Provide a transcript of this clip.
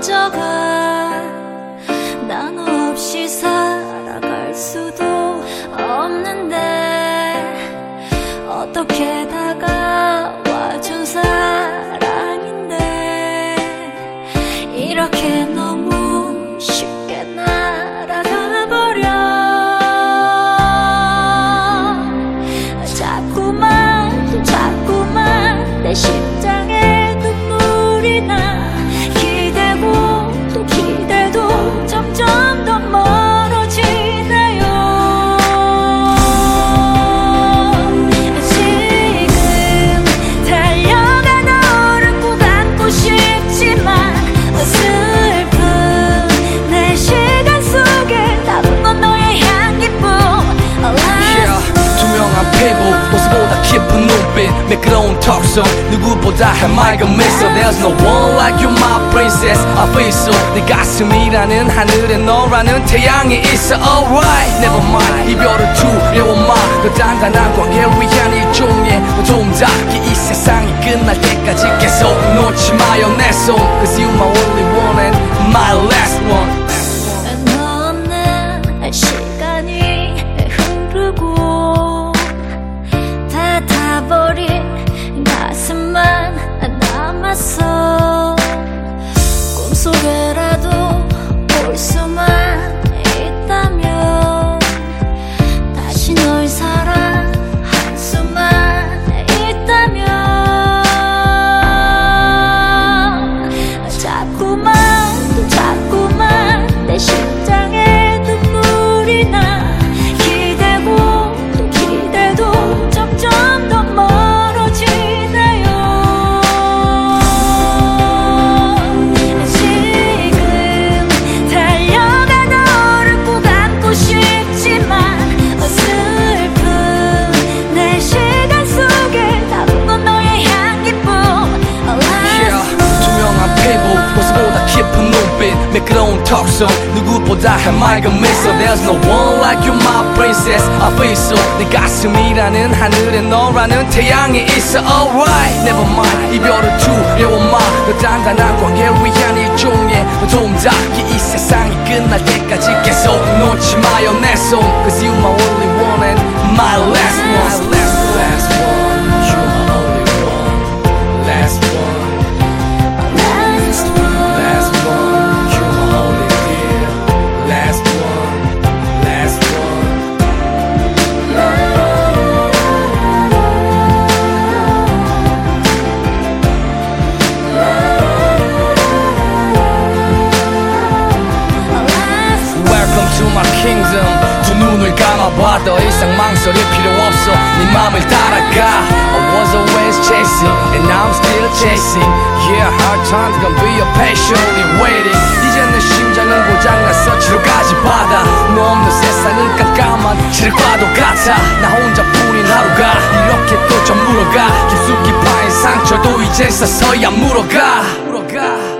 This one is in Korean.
빠져가. 난 없이 살아갈 수도 없는데 어떻게 보다 깊은 눈빛 매끄러운 턱선 누구보다 해맑은 미소 There's no one like you my princess. I feel so 내 가슴이라는 하늘에 너라는 태양이 있어. Alright. Never mind. 이별을 두려워 마그 단단한 관계를 위한 일종의 동작이 이 세상이 끝날 때까지 계속 놓지 마요. 내손 Cause you my 턱선 누구보다 해맑은 미소. There's no one like you my princess. I feel so. 내 가슴이라는 하늘에 너라는 태양이 있어. Alright Never mind. 이별을 두려워 마그 단단한 관계를 위한 일종의 동작이 이 세상이 끝날 때까지 계속 놓지 마요. 내손. Cause 더 이상 망설일 필요 없어. 네 맘을 따라가. I was always chasing, and I'm still chasing. Yeah, hard times gonna be a patiently waiting. 이제 내 심장은 고장났어 치료까지 받아. 너 없는 세상은 깜깜한 칠과도 같아. 나 혼자뿐인 하루가 이렇게 또 저물어가. 깊숙이 파인 상처도 이제 서서야 물어가.